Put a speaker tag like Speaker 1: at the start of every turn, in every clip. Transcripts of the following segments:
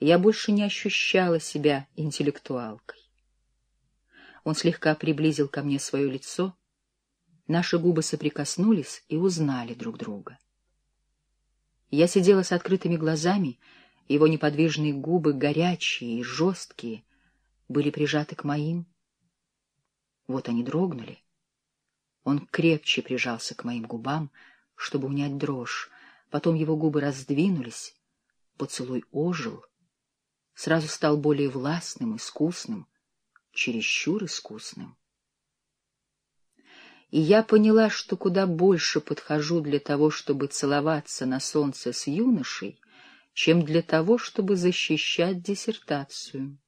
Speaker 1: я больше не ощущала себя интеллектуалкой. Он слегка приблизил ко мне свое лицо, наши губы соприкоснулись и узнали друг друга. Я сидела с открытыми глазами, его неподвижные губы, горячие и жесткие, были прижаты к моим. Вот они дрогнули. Он крепче прижался к моим губам, чтобы унять дрожь. Потом его губы раздвинулись, поцелуй ожил, сразу стал более властным, искусным, чересчур искусным. И я поняла, что куда больше подхожу для того, чтобы целоваться на солнце с юношей, чем для того, чтобы защищать диссертацию.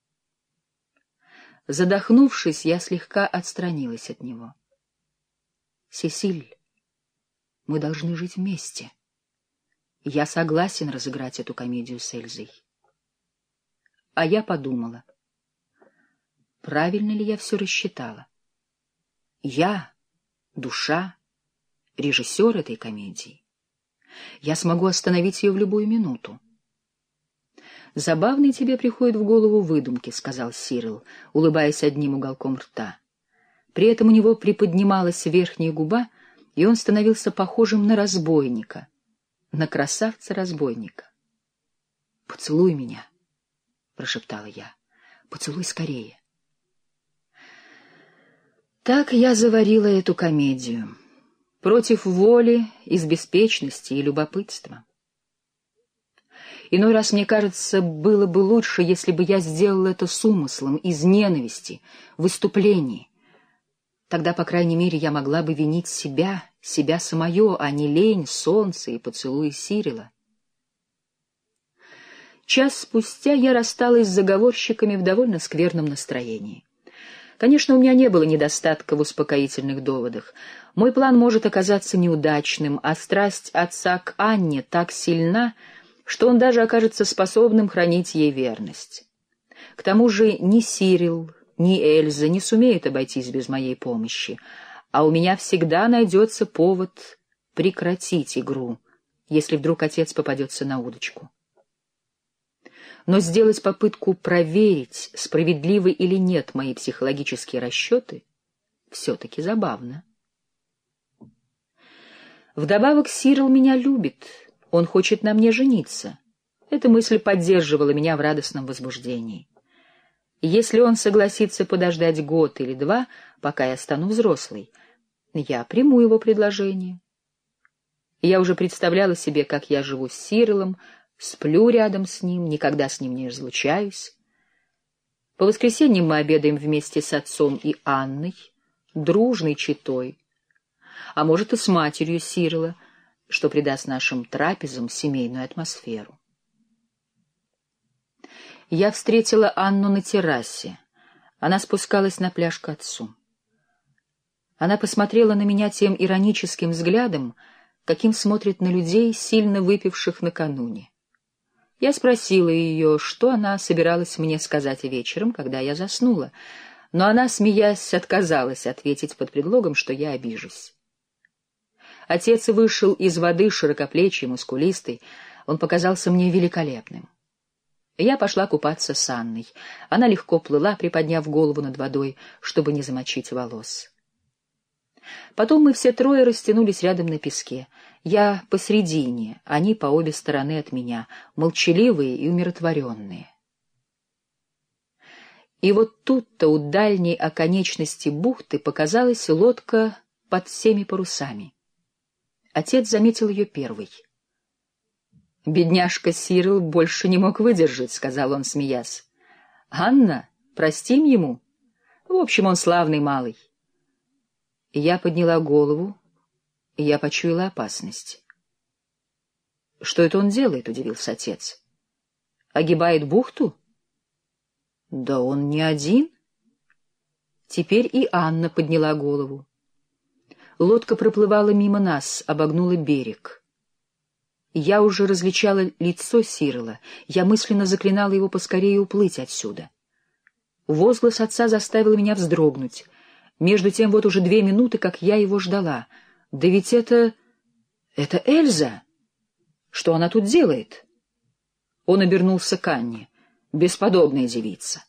Speaker 1: Задохнувшись, я слегка отстранилась от него. Сесиль, мы должны жить вместе. Я согласен разыграть эту комедию с Эльзой. А я подумала, правильно ли я все рассчитала. Я, душа, режиссер этой комедии. Я смогу остановить ее в любую минуту. «Забавные тебе приходят в голову выдумки», — сказал Сирил, улыбаясь одним уголком рта. При этом у него приподнималась верхняя губа, и он становился похожим на разбойника, на красавца-разбойника. «Поцелуй меня», — прошептала я, — «поцелуй скорее». Так я заварила эту комедию. Против воли, из беспечности и любопытства. Иной раз, мне кажется, было бы лучше, если бы я сделала это с умыслом, из ненависти, выступлений, Тогда, по крайней мере, я могла бы винить себя, себя самое, а не лень, солнце и поцелуи Сирила. Час спустя я рассталась с заговорщиками в довольно скверном настроении. Конечно, у меня не было недостатка в успокоительных доводах. Мой план может оказаться неудачным, а страсть отца к Анне так сильна, что он даже окажется способным хранить ей верность. К тому же ни Сирил, ни Эльза не сумеют обойтись без моей помощи, а у меня всегда найдется повод прекратить игру, если вдруг отец попадется на удочку. Но сделать попытку проверить, справедливы или нет мои психологические расчеты, все-таки забавно. Вдобавок Сирил меня любит, он хочет на мне жениться. Эта мысль поддерживала меня в радостном возбуждении. Если он согласится подождать год или два, пока я стану взрослой, я приму его предложение. Я уже представляла себе, как я живу с Сирилом, сплю рядом с ним, никогда с ним не разлучаюсь. По воскресеньям мы обедаем вместе с отцом и Анной, дружной читой, а может и с матерью Сирила, что придаст нашим трапезам семейную атмосферу. Я встретила Анну на террасе. Она спускалась на пляж к отцу. Она посмотрела на меня тем ироническим взглядом, каким смотрит на людей, сильно выпивших накануне. Я спросила ее, что она собиралась мне сказать вечером, когда я заснула, но она, смеясь, отказалась ответить под предлогом, что я обижусь. Отец вышел из воды широкоплечий, мускулистый, он показался мне великолепным. Я пошла купаться с Анной. Она легко плыла, приподняв голову над водой, чтобы не замочить волос. Потом мы все трое растянулись рядом на песке. Я посредине, они по обе стороны от меня, молчаливые и умиротворенные. И вот тут-то у дальней оконечности бухты показалась лодка под всеми парусами. Отец заметил ее первый — Бедняжка Сирил больше не мог выдержать, — сказал он, смеясь. — Анна, простим ему. В общем, он славный малый. Я подняла голову, я почуяла опасность. — Что это он делает? — удивился отец. — Огибает бухту? — Да он не один. Теперь и Анна подняла голову. Лодка проплывала мимо нас, обогнула берег. Я уже различала лицо Сирила, я мысленно заклинала его поскорее уплыть отсюда. Возглас отца заставил меня вздрогнуть. Между тем вот уже две минуты, как я его ждала. Да ведь это... это Эльза! Что она тут делает? Он обернулся к Анне. бесподобная девица.